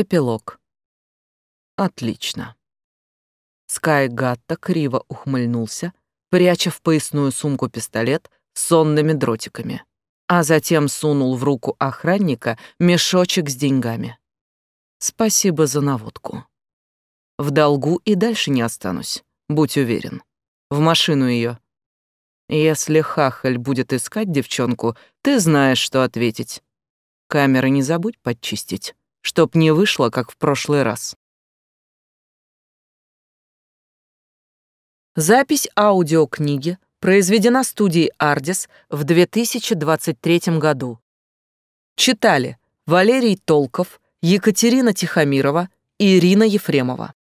Эпилог. Отлично. Скай Гатта криво ухмыльнулся, пряча в поясную сумку пистолет с сонными дротиками, а затем сунул в руку охранника мешочек с деньгами. Спасибо за наводку. В долгу и дальше не останусь, будь уверен. В машину ее. Если хахаль будет искать девчонку, ты знаешь, что ответить. Камеры не забудь подчистить, чтоб не вышло, как в прошлый раз. Запись аудиокниги произведена студией «Ардис» в 2023 году. Читали Валерий Толков, Екатерина Тихомирова Ирина Ефремова.